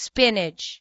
spinach.